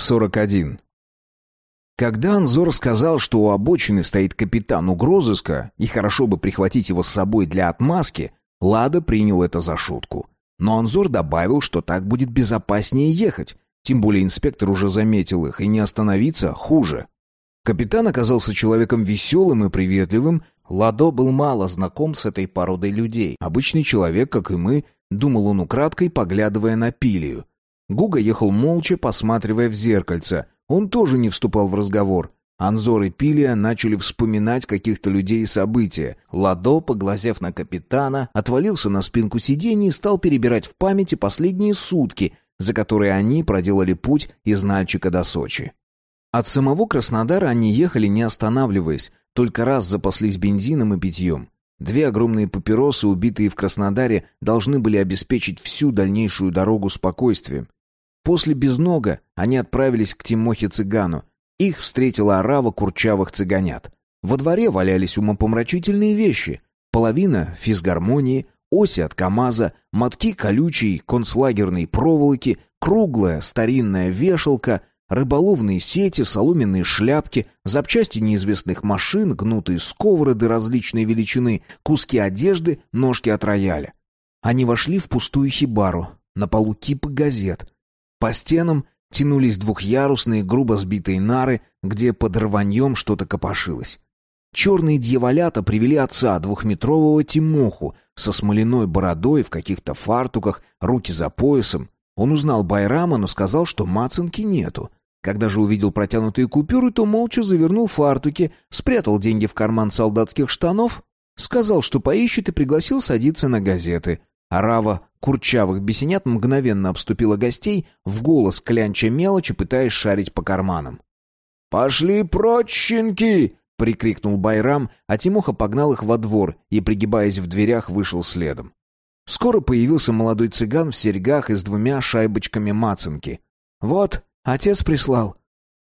41. Когда Анзор сказал, что у обочины стоит капитан угрозыска, и хорошо бы прихватить его с собой для отмазки, Лада принял это за шутку. Но Анзор добавил, что так будет безопаснее ехать, тем более инспектор уже заметил их, и не остановиться хуже. Капитан оказался человеком веселым и приветливым, Ладо был мало знаком с этой породой людей. Обычный человек, как и мы, думал он украдкой, поглядывая на Пилию. Гуга ехал молча, посматривая в зеркальце. Он тоже не вступал в разговор. Анзор и Пилия начали вспоминать каких-то людей и события. Ладо, поглазев на капитана, отвалился на спинку сиденья и стал перебирать в памяти последние сутки, за которые они проделали путь из Нальчика до Сочи. От самого Краснодара они ехали не останавливаясь, только раз запаслись бензином и питьем. Две огромные папиросы, убитые в Краснодаре, должны были обеспечить всю дальнейшую дорогу спокойствием. После безнога они отправились к Тимохе-цыгану. Их встретила орава курчавых цыганят. Во дворе валялись умопомрачительные вещи. Половина физгармонии, оси от КамАЗа, мотки колючей концлагерной проволоки, круглая старинная вешалка, рыболовные сети, соломенные шляпки, запчасти неизвестных машин, гнутые сковороды различной величины, куски одежды, ножки от рояля. Они вошли в пустую хибару. На полу кипы газет. По стенам тянулись двухъярусные грубо сбитые нары, где под рваньем что-то копошилось. Черные дьяволята привели отца, двухметрового Тимоху, со смоляной бородой, в каких-то фартуках, руки за поясом. Он узнал Байрама, но сказал, что мацанки нету. Когда же увидел протянутые купюры, то молча завернул фартуки, спрятал деньги в карман солдатских штанов, сказал, что поищет и пригласил садиться на газеты. Арава курчавых бесенят мгновенно обступила гостей, в голос клянча мелочи, пытаясь шарить по карманам. «Пошли прочь, щенки!» — прикрикнул Байрам, а Тимоха погнал их во двор и, пригибаясь в дверях, вышел следом. Скоро появился молодой цыган в серьгах и с двумя шайбочками мацанки. «Вот, отец прислал».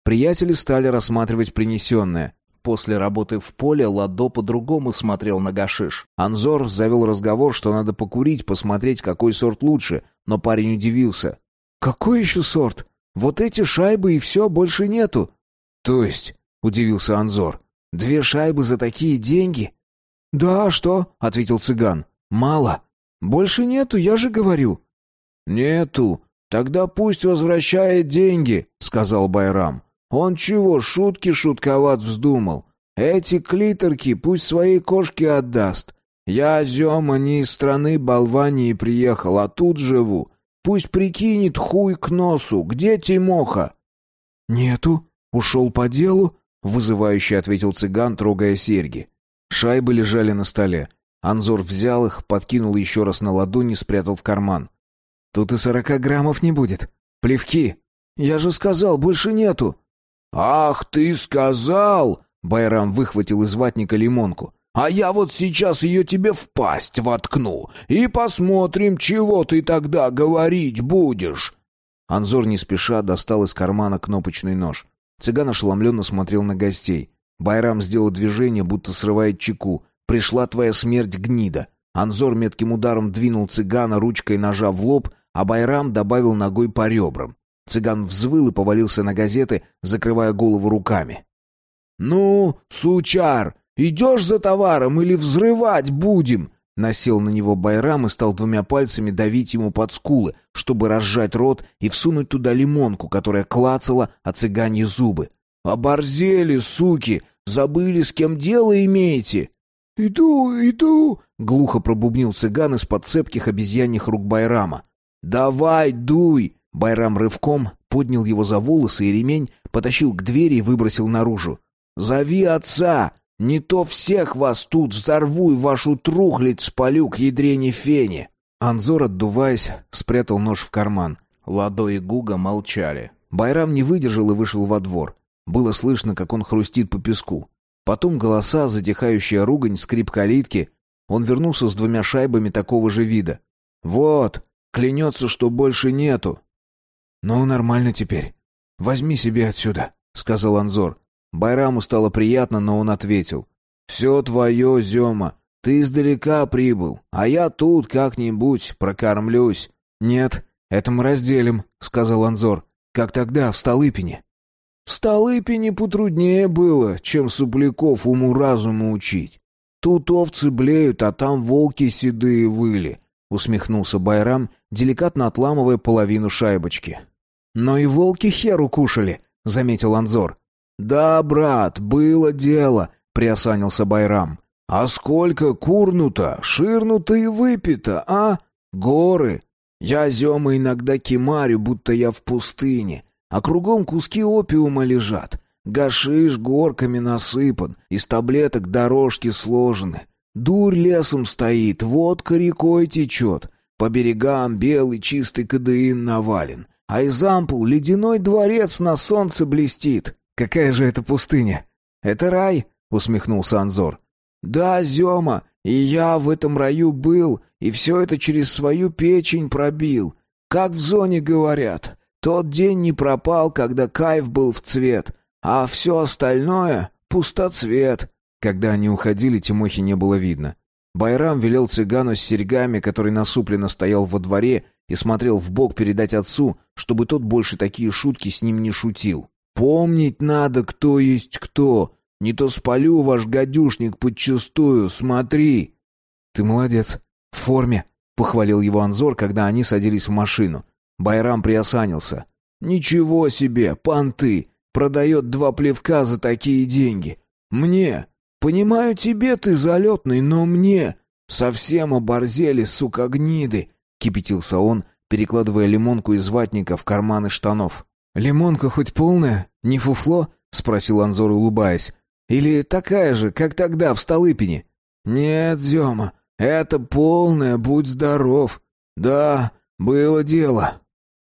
Приятели стали рассматривать принесенное. После работы в поле Ладо по-другому смотрел на гашиш. Анзор завел разговор, что надо покурить, посмотреть, какой сорт лучше, но парень удивился. «Какой еще сорт? Вот эти шайбы и все, больше нету». «То есть?» — удивился Анзор. «Две шайбы за такие деньги?» «Да, а что?» — ответил цыган. «Мало. Больше нету, я же говорю». «Нету. Тогда пусть возвращает деньги», — сказал Байрам. Он чего, шутки шутковат вздумал? Эти клиторки пусть своей кошке отдаст. Я, Зема, не из страны Болвании приехал, а тут живу. Пусть прикинет хуй к носу. Где Тимоха?» «Нету. Ушел по делу?» — вызывающе ответил цыган, трогая серьги. Шайбы лежали на столе. Анзор взял их, подкинул еще раз на ладони, спрятал в карман. «Тут и сорока граммов не будет. Плевки. Я же сказал, больше нету». «Ах, ты сказал!» — Байрам выхватил из ватника лимонку. «А я вот сейчас ее тебе в пасть воткну, и посмотрим, чего ты тогда говорить будешь!» Анзор не спеша достал из кармана кнопочный нож. Цыган ошеломленно смотрел на гостей. Байрам сделал движение, будто срывает чеку. «Пришла твоя смерть, гнида!» Анзор метким ударом двинул цыгана ручкой ножа в лоб, а Байрам добавил ногой по ребрам. Цыган взвыл и повалился на газеты, закрывая голову руками. «Ну, сучар, идешь за товаром или взрывать будем?» Насел на него Байрам и стал двумя пальцами давить ему под скулы, чтобы разжать рот и всунуть туда лимонку, которая клацала от цыганьи зубы. «Оборзели, суки! Забыли, с кем дело имеете?» «Иду, иду!» — глухо пробубнил цыган из-под цепких обезьяньих рук Байрама. «Давай, дуй!» Байрам рывком поднял его за волосы и ремень, потащил к двери и выбросил наружу. «Зови отца! Не то всех вас тут взорву и вашу трухлядь спалю к ядрене фене!» Анзор, отдуваясь, спрятал нож в карман. Ладо и Гуга молчали. Байрам не выдержал и вышел во двор. Было слышно, как он хрустит по песку. Потом голоса, затихающая ругань, скрип калитки. Он вернулся с двумя шайбами такого же вида. «Вот, клянется, что больше нету. «Ну, нормально теперь. Возьми себе отсюда», — сказал Анзор. Байраму стало приятно, но он ответил. «Все твое, Зема. Ты издалека прибыл, а я тут как-нибудь прокормлюсь». «Нет, это мы разделим», — сказал Анзор. как тогда в Столыпине». «В Столыпине потруднее было, чем сопляков уму-разуму учить. Тут овцы блеют, а там волки седые выли», — усмехнулся Байрам, деликатно отламывая половину шайбочки. «Но и волки херу кушали», — заметил Анзор. «Да, брат, было дело», — приосанился Байрам. «А сколько курнуто, ширнуто и выпито, а? Горы! Я, Зема, иногда кемарю, будто я в пустыне, а кругом куски опиума лежат. Гашиш горками насыпан, из таблеток дорожки сложены. Дурь лесом стоит, водка рекой течет. По берегам белый чистый кадеин навален. А из ампул ледяной дворец на солнце блестит. Какая же это пустыня? Это рай, усмехнулся Анзор. Да, Зема, и я в этом раю был, и все это через свою печень пробил. Как в зоне говорят, тот день не пропал, когда кайф был в цвет, а все остальное — пустоцвет». Когда они уходили, Тимохи не было видно. Байрам велел цыгану с серьгами, который насупленно стоял во дворе и смотрел в бок передать отцу, чтобы тот больше такие шутки с ним не шутил. «Помнить надо, кто есть кто. Не то спалю ваш гадюшник подчистую, смотри!» «Ты молодец. В форме», — похвалил его Анзор, когда они садились в машину. Байрам приосанился. «Ничего себе, понты! Продает два плевка за такие деньги. Мне! Понимаю, тебе ты залетный, но мне! Совсем оборзели, сука, гниды!» Кипятился он, перекладывая лимонку из ватника в карманы штанов. «Лимонка хоть полная? Не фуфло?» — спросил Анзор, улыбаясь. «Или такая же, как тогда в Столыпине?» «Нет, Зема, это полная, будь здоров. Да, было дело».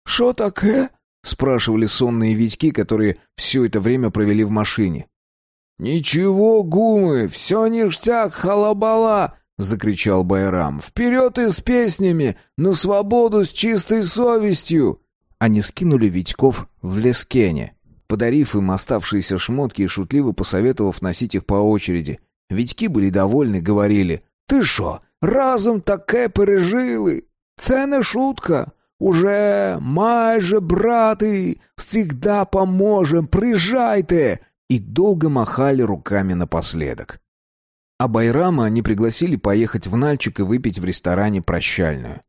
«Шо такое?» спрашивали сонные Витьки, которые все это время провели в машине. «Ничего, гумы, все ништяк, халабала!» — закричал Байрам. «Вперед и с песнями! На свободу с чистой совестью!» Они скинули Витьков в Лескене, подарив им оставшиеся шмотки и шутливо посоветовав носить их по очереди. Витьки были довольны, говорили. «Ты шо, разом таке пережили? Це шутка!» Уже майже, браты, всегда поможем, приезжайте!» И долго махали руками напоследок. А Байрама они пригласили поехать в Нальчик и выпить в ресторане прощальную.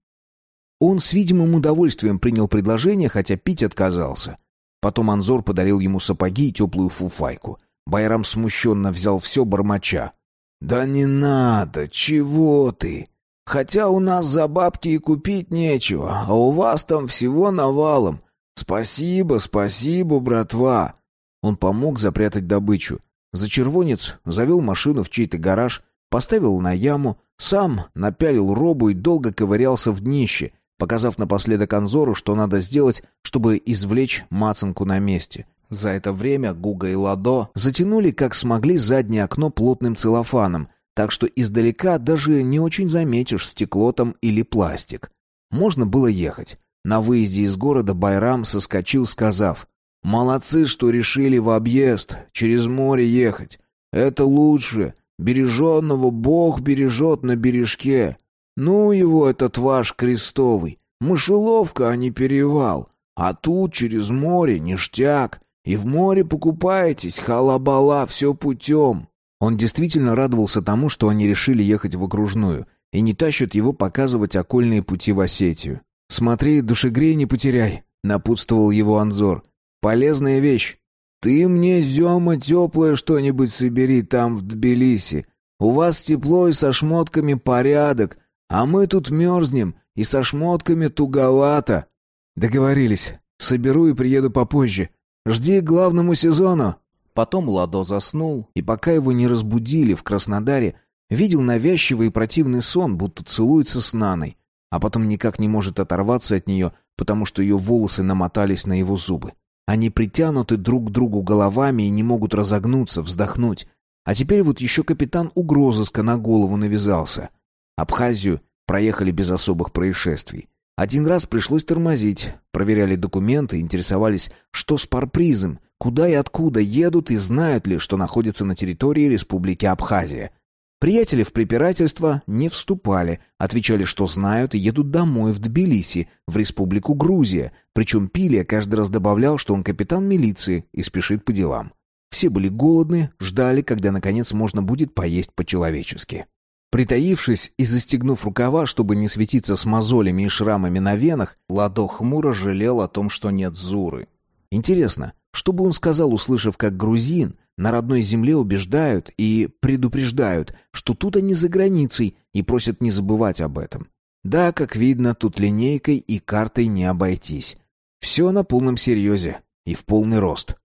Он с видимым удовольствием принял предложение, хотя пить отказался. Потом Анзор подарил ему сапоги и теплую фуфайку. Байрам смущенно взял все бормоча. «Да не надо, чего ты? Хотя у нас за бабки и купить нечего, а у вас там всего навалом. Спасибо, спасибо, братва. Он помог запрятать добычу. Зачервонец завел машину в чей-то гараж, поставил на яму, сам напялил робу и долго ковырялся в днище, показав напоследок Анзору, что надо сделать, чтобы извлечь мацанку на месте. За это время Гуга и Ладо затянули как смогли заднее окно плотным целлофаном, так что издалека даже не очень заметишь стекло там или пластик. Можно было ехать. На выезде из города Байрам соскочил, сказав, «Молодцы, что решили в объезд, через море ехать. Это лучше. Береженного Бог бережет на бережке. Ну его этот ваш крестовый. Мышеловка, а не перевал. А тут через море ништяк. И в море покупаетесь, халабала, все путем. Он действительно радовался тому, что они решили ехать в окружную и не тащат его показывать окольные пути в Осетию. «Смотри, душегрей не потеряй», — напутствовал его Анзор. «Полезная вещь. Ты мне, Зема, теплое что-нибудь собери там, в Тбилиси. У вас тепло и со шмотками порядок, а мы тут мерзнем, и со шмотками туговато». «Договорились. Соберу и приеду попозже. Жди к главному сезону». Потом Ладо заснул, и пока его не разбудили в Краснодаре, видел навязчивый и противный сон, будто целуется с Наной, а потом никак не может оторваться от нее, потому что ее волосы намотались на его зубы. Они притянуты друг к другу головами и не могут разогнуться, вздохнуть. А теперь вот еще капитан угрозыска на голову навязался. Абхазию проехали без особых происшествий. Один раз пришлось тормозить, проверяли документы, интересовались, что с парпризом, куда и откуда едут и знают ли, что находится на территории Республики Абхазия. Приятели в препирательство не вступали, отвечали, что знают и едут домой в Тбилиси, в республику Грузия, причем Пилия каждый раз добавлял, что он капитан милиции и спешит по делам. Все были голодны, ждали, когда наконец можно будет поесть по-человечески. Притаившись и застегнув рукава, чтобы не светиться с мозолями и шрамами на венах, Ладо хмуро жалел о том, что нет Зуры. Интересно, что бы он сказал, услышав, как грузин на родной земле убеждают и предупреждают, что тут они за границей, и просят не забывать об этом. Да, как видно, тут линейкой и картой не обойтись. Все на полном серьезе и в полный рост.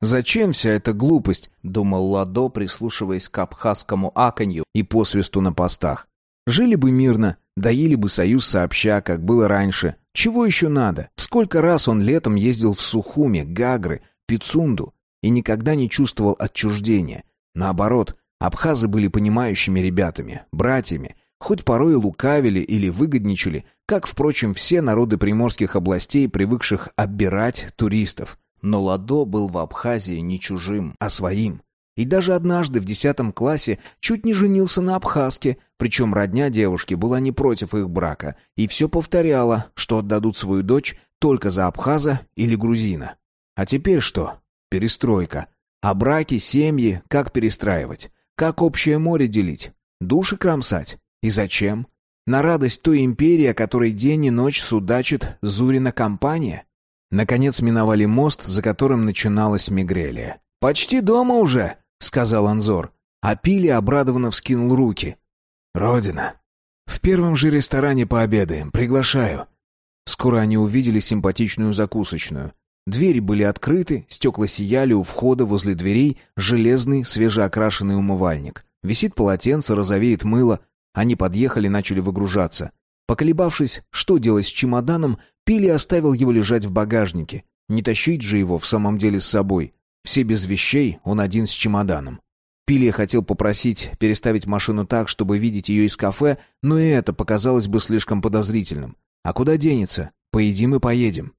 «Зачем вся эта глупость?» — думал Ладо, прислушиваясь к абхазскому аканью и посвисту на постах. «Жили бы мирно, доили бы союз сообща, как было раньше. Чего еще надо? Сколько раз он летом ездил в Сухуми, Гагры, Пицунду, и никогда не чувствовал отчуждения. Наоборот, абхазы были понимающими ребятами, братьями, хоть порой и лукавили или выгодничали, как, впрочем, все народы приморских областей, привыкших оббирать туристов. Но Ладо был в Абхазии не чужим, а своим. И даже однажды в десятом классе чуть не женился на абхазке, причем родня девушки была не против их брака, и все повторяла, что отдадут свою дочь только за абхаза или грузина. А теперь что? Перестройка. А браки, семьи, как перестраивать? Как общее море делить? Души кромсать? И зачем? На радость той империи, о которой день и ночь судачит Зурина компания? Наконец миновали мост, за которым начиналась Мигрелия. «Почти дома уже», — сказал Анзор. А Пили обрадованно вскинул руки. «Родина. В первом же ресторане пообедаем. Приглашаю». Скоро они увидели симпатичную закусочную. Двери были открыты, стекла сияли у входа возле дверей, железный свежеокрашенный умывальник. Висит полотенце, розовеет мыло. Они подъехали, начали выгружаться. Поколебавшись, что делать с чемоданом, Пили оставил его лежать в багажнике. Не тащить же его в самом деле с собой. Все без вещей, он один с чемоданом. Пили хотел попросить переставить машину так, чтобы видеть ее из кафе, но и это показалось бы слишком подозрительным. А куда денется? Поедим и поедем.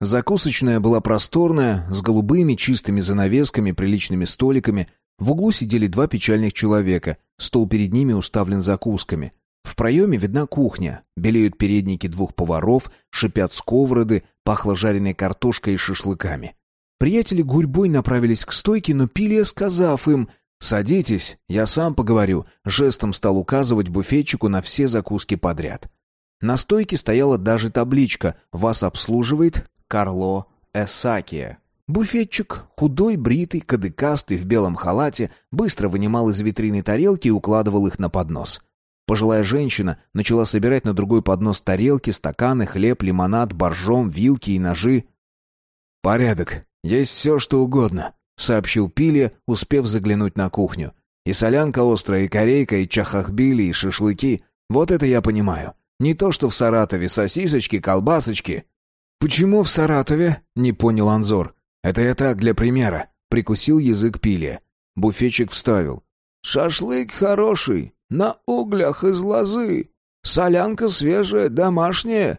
Закусочная была просторная, с голубыми чистыми занавесками, приличными столиками. В углу сидели два печальных человека, стол перед ними уставлен закусками. В проеме видна кухня, белеют передники двух поваров, шипят сковороды, пахло жареной картошкой и шашлыками. Приятели гурьбой направились к стойке, но Пилия, сказав им «Садитесь, я сам поговорю», жестом стал указывать буфетчику на все закуски подряд. На стойке стояла даже табличка «Вас обслуживает Карло Эсакия. Буфетчик, худой, бритый, кадыкастый, в белом халате, быстро вынимал из витрины тарелки и укладывал их на поднос. Пожилая женщина начала собирать на другой поднос тарелки, стаканы, хлеб, лимонад, боржом, вилки и ножи. «Порядок. Есть все, что угодно», — сообщил Пиле, успев заглянуть на кухню. «И солянка острая, и корейка, и чахахбили, и шашлыки. Вот это я понимаю. Не то, что в Саратове сосисочки, колбасочки. «Почему в Саратове?» — не понял Анзор. «Это я так, для примера», — прикусил язык Пилия. Буфетчик вставил. «Шашлык хороший, на углях из лозы. Солянка свежая, домашняя».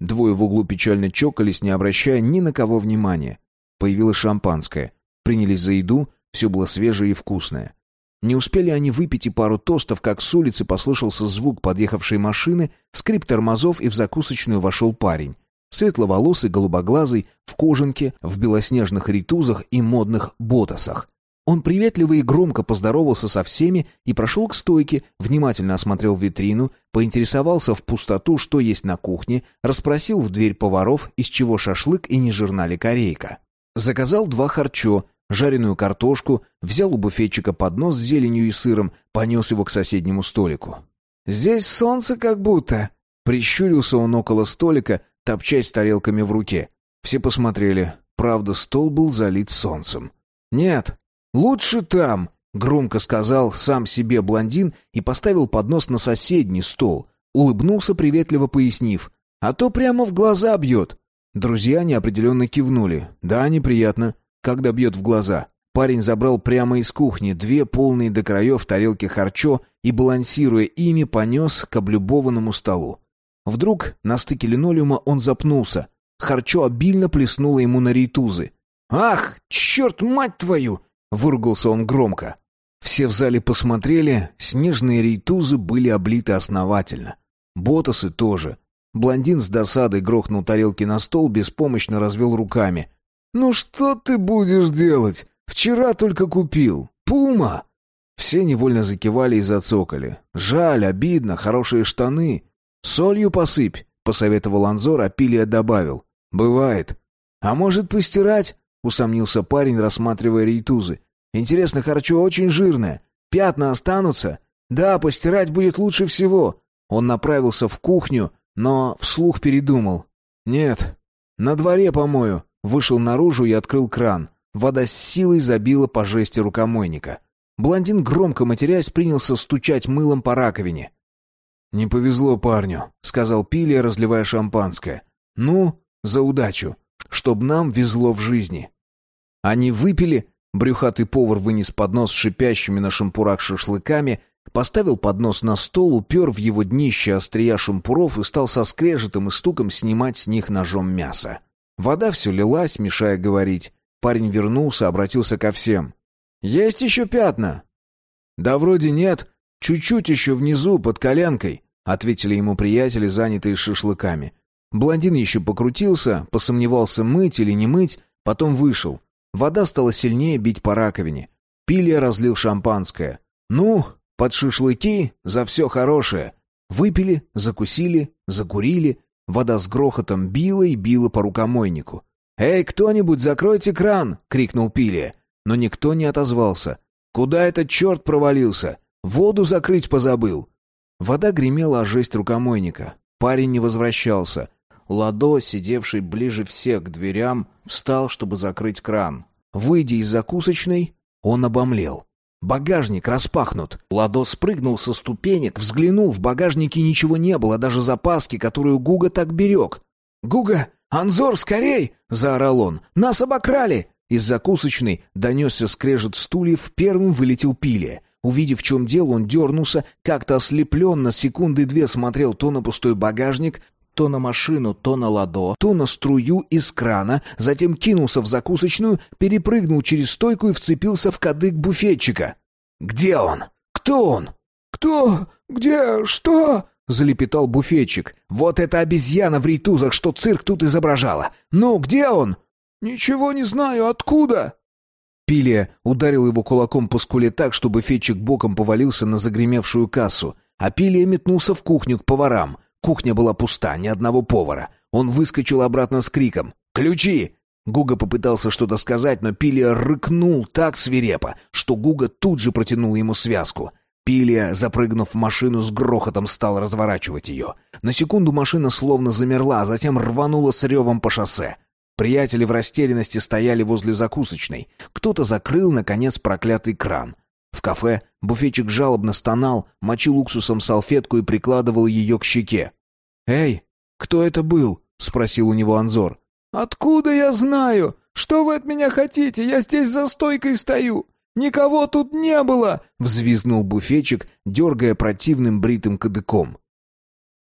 Двое в углу печально чокались, не обращая ни на кого внимания. Появилось шампанское. Принялись за еду, все было свежее и вкусное. Не успели они выпить и пару тостов, как с улицы послышался звук подъехавшей машины, скрип тормозов, и в закусочную вошел парень. Светловолосый, голубоглазый, в кожанке, в белоснежных ритузах и модных ботасах. Он приветливо и громко поздоровался со всеми и прошел к стойке, внимательно осмотрел витрину, поинтересовался в пустоту, что есть на кухне, расспросил в дверь поваров, из чего шашлык и не жирна ли корейка. Заказал два харчо, жареную картошку, взял у буфетчика поднос с зеленью и сыром, понес его к соседнему столику. «Здесь солнце как будто...» Прищурился он около столика, топчась тарелками в руке. Все посмотрели. Правда, стол был залит солнцем. «Нет, лучше там», — громко сказал сам себе блондин и поставил поднос на соседний стол. Улыбнулся, приветливо пояснив. «А то прямо в глаза бьет». Друзья неопределенно кивнули. «Да, неприятно. Когда бьет в глаза». Парень забрал прямо из кухни две полные до краев тарелки харчо и, балансируя ими, понес к облюбованному столу. Вдруг на стыке линолеума он запнулся. Харчо обильно плеснуло ему на рейтузы. «Ах, черт, мать твою!» — выругался он громко. Все в зале посмотрели, снежные рейтузы были облиты основательно. Ботасы тоже. Блондин с досадой грохнул тарелки на стол, беспомощно развел руками. «Ну что ты будешь делать? Вчера только купил. Пума!» Все невольно закивали и зацокали. «Жаль, обидно, хорошие штаны. Солью посыпь», — посоветовал Анзор, а Пилия добавил. «Бывает». «А может, постирать?» — усомнился парень, рассматривая рейтузы. «Интересно, харчо очень жирное. Пятна останутся?» «Да, постирать будет лучше всего». Он направился в кухню, но вслух передумал. «Нет, на дворе помою». Вышел наружу и открыл кран. Вода с силой забила по жести рукомойника. Блондин, громко матерясь, принялся стучать мылом по раковине. «Не повезло парню», — сказал Пилия, разливая шампанское. «Ну, за удачу, чтоб нам везло в жизни». Они выпили, брюхатый повар вынес поднос с шипящими на шампурах шашлыками, поставил поднос на стол, упер в его днище острия шампуров и стал со скрежетом и стуком снимать с них ножом мясо. Вода все лилась, мешая говорить. Парень вернулся, обратился ко всем. «Есть еще пятна?» «Да вроде нет. Чуть-чуть еще внизу, под коленкой», — ответили ему приятели, занятые шашлыками. Блондин еще покрутился, посомневался, мыть или не мыть, потом вышел. Вода стала сильнее бить по раковине. Пилия разлил шампанское. «Ну, под шашлыки за все хорошее». Выпили, закусили, закурили. Вода с грохотом била и била по рукомойнику. «Эй, кто-нибудь, закройте кран!» — крикнул Пилия. Но никто не отозвался. «Куда этот черт провалился? Воду закрыть позабыл!» Вода гремела о жесть рукомойника. Парень не возвращался. Ладо, сидевший ближе всех к дверям, встал, чтобы закрыть кран. Выйдя из закусочной, он обомлел. Багажник распахнут. Ладо спрыгнул со ступенек, взглянул, в багажнике ничего не было, даже запаски, которую Гуга так берег. «Гуга, Анзор, скорей!» — заорал он. «Нас обокрали!» Из закусочной донесся скрежет стульев, первым вылетел Пилия. Увидев, в чем дело, он дернулся, как-то ослепленно, секунды две смотрел то на пустой багажник, то на машину, то на ладо, то на струю из крана, затем кинулся в закусочную, перепрыгнул через стойку и вцепился в кадык буфетчика. «Где он? Кто он?» «Кто? Где? Что?» — залепетал буфетчик. «Вот эта обезьяна в рейтузах, что цирк тут изображала! Ну, где он?» «Ничего не знаю, откуда?» Пилия ударил его кулаком по скуле так, что буфетчик боком повалился на загремевшую кассу, а Пилия метнулся в кухню к поварам. Кухня была пуста, ни одного повара. Он выскочил обратно с криком «Ключи!» Гуга попытался что-то сказать, но Пилия рыкнул так свирепо, что Гуга тут же протянул ему связку. Пилия, запрыгнув в машину, с грохотом стал разворачивать ее. На секунду машина словно замерла, а затем рванула с ревом по шоссе. Приятели в растерянности стояли возле закусочной. Кто-то закрыл, наконец, проклятый кран. В кафе буфетчик жалобно стонал, мочил уксусом салфетку и прикладывал ее к щеке. «Эй, кто это был?» — спросил у него Анзор. «Откуда я знаю? Что вы от меня хотите? Я здесь за стойкой стою. Никого тут не было!» — взвизгнул буфетчик, дергая противным бритым кадыком.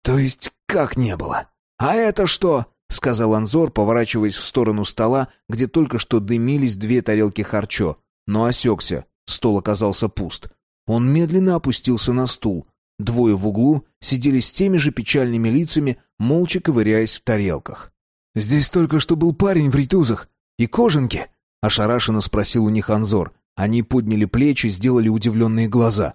«То есть как не было? А это что?» — сказал Анзор, поворачиваясь в сторону стола, где только что дымились две тарелки харчо, но осекся. Стол оказался пуст. Он медленно опустился на стул. Двое в углу сидели с теми же печальными лицами, молча ковыряясь в тарелках. «Здесь только что был парень в ритузах и кожанке», — ошарашенно спросил у них Анзор. Они подняли плечи, сделали удивленные глаза.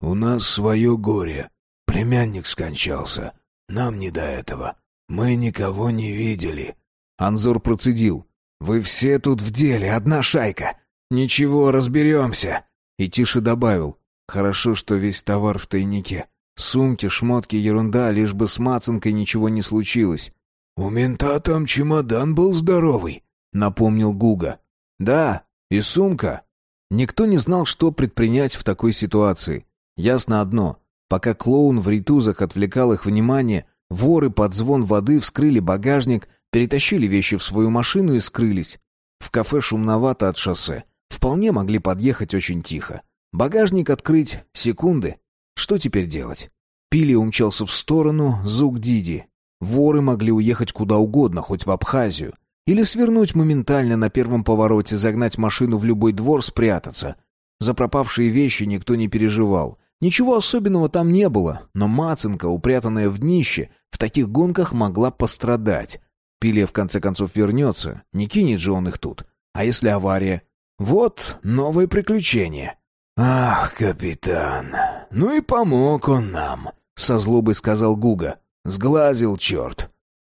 «У нас свое горе. Племянник скончался. Нам не до этого. Мы никого не видели». Анзор процедил. «Вы все тут в деле, одна шайка. Ничего, разберемся». И тише добавил. «Хорошо, что весь товар в тайнике. Сумки, шмотки, ерунда, лишь бы с Мацанкой ничего не случилось». «У мента там чемодан был здоровый», — напомнил Гуга. «Да, и сумка». Никто не знал, что предпринять в такой ситуации. Ясно одно. Пока клоун в ритузах отвлекал их внимание, воры под звон воды вскрыли багажник, перетащили вещи в свою машину и скрылись. В кафе шумновато от шоссе. Вполне могли подъехать очень тихо. Багажник открыть — секунды. Что теперь делать? Пили умчался в сторону, Зук Диди. Воры могли уехать куда угодно, хоть в Абхазию. Или свернуть моментально на первом повороте, загнать машину в любой двор, спрятаться. За пропавшие вещи никто не переживал. Ничего особенного там не было, но Маценко, упрятанная в днище, в таких гонках могла пострадать. Пилия в конце концов вернется, не кинет же он их тут. А если авария? Вот новое приключение. «Ах, капитан, ну и помог он нам», — со злобой сказал Гуга. «Сглазил черт».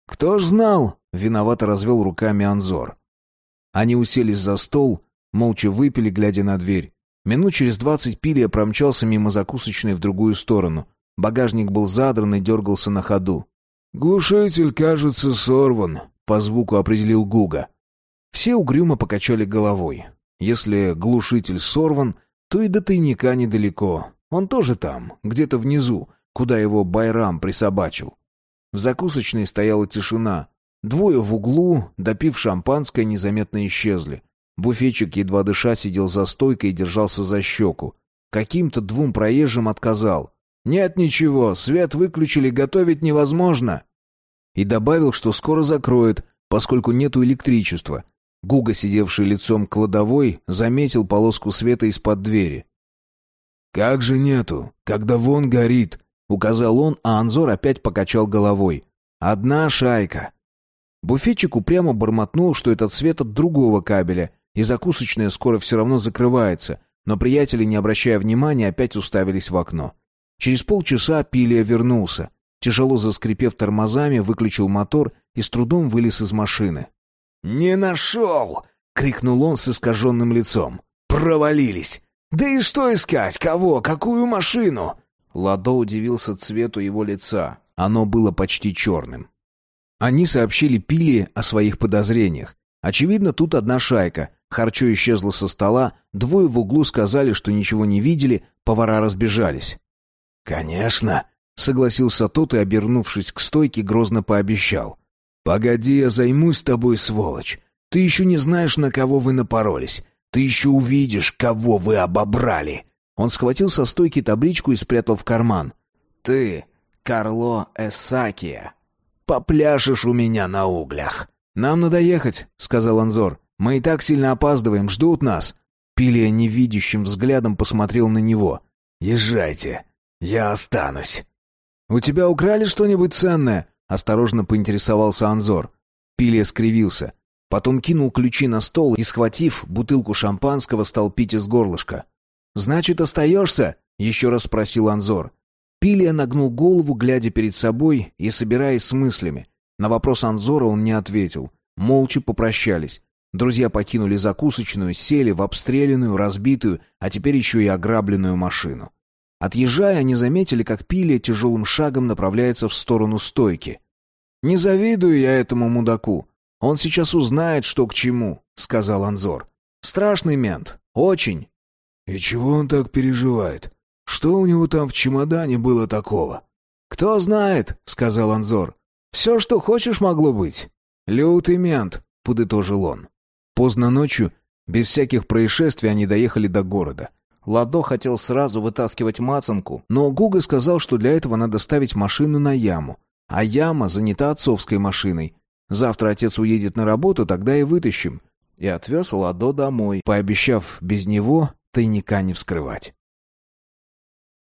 «Кто ж знал?» — виновато развел руками Анзор. Они уселись за стол, молча выпили, глядя на дверь. Минут через двадцать Пилия промчался мимо закусочной в другую сторону. Багажник был задран и дергался на ходу. «Глушитель, кажется, сорван», — по звуку определил Гуга. Все угрюмо покачали головой. Если глушитель сорван, то и до тайника недалеко. Он тоже там, где-то внизу, куда его Байрам присобачил. В закусочной стояла тишина. Двое в углу, допив шампанское, незаметно исчезли. Буфетчик, едва дыша, сидел за стойкой и держался за щеку. Каким-то двум проезжим отказал. «Нет ничего, свет выключили, готовить невозможно». И добавил, что скоро закроет, поскольку нету электричества. Гуга, сидевший лицом к кладовой, заметил полоску света из-под двери. «Как же нету, когда вон горит?» — указал он, а Анзор опять покачал головой. «Одна шайка». Буфетчик упрямо бормотнул, что этот свет от другого кабеля, и закусочная скоро все равно закрывается, но приятели, не обращая внимания, опять уставились в окно. Через полчаса Пилия вернулся. Тяжело заскрипев тормозами, выключил мотор и с трудом вылез из машины. «Не нашел!» — крикнул он с искаженным лицом. «Провалились! Да и что искать? Кого? Какую машину?» Ладо удивился цвету его лица. Оно было почти черным. Они сообщили Пиле о своих подозрениях. Очевидно, тут одна шайка, Харчо исчезла со стола, двое в углу сказали, что ничего не видели, повара разбежались. «Конечно», — согласился тот и, обернувшись к стойке, грозно пообещал. «Погоди, я займусь тобой, сволочь. Ты еще не знаешь, на кого вы напоролись. Ты еще увидишь, кого вы обобрали». Он схватил со стойки табличку и спрятал в карман. «Ты, Карло Эсакия, попляшешь у меня на углях». «Нам надо ехать», — сказал Анзор. Мы и так сильно опаздываем, ждут нас». Пилия невидящим взглядом посмотрел на него. «Езжайте, я останусь». «У тебя украли что-нибудь ценное?» — осторожно поинтересовался Анзор. Пилия скривился. Потом кинул ключи на стол и, схватив бутылку шампанского, стал пить из горлышка. «Значит, остаешься?» — еще раз спросил Анзор. Пилия нагнул голову, глядя перед собой и собираясь с мыслями. На вопрос Анзора он не ответил. Молча попрощались. Друзья покинули закусочную, сели в обстрелянную, разбитую, а теперь еще и ограбленную машину. Отъезжая, они заметили, как Пилия тяжелым шагом направляется в сторону стойки. «Не завидую я этому мудаку. Он сейчас узнает, что к чему», — сказал Анзор. «Страшный мент. Очень». «И чего он так переживает? Что у него там в чемодане было такого?» «Кто знает», — сказал Анзор. «Все, что хочешь, могло быть». «Лютый мент», — подытожил он. Поздно ночью, без всяких происшествий, они доехали до города. Ладо хотел сразу вытаскивать мацанку, но Гуга сказал, что для этого надо ставить машину на яму. А яма занята отцовской машиной. Завтра отец уедет на работу, тогда и вытащим. И отвез Ладо домой, пообещав без него тайника не вскрывать.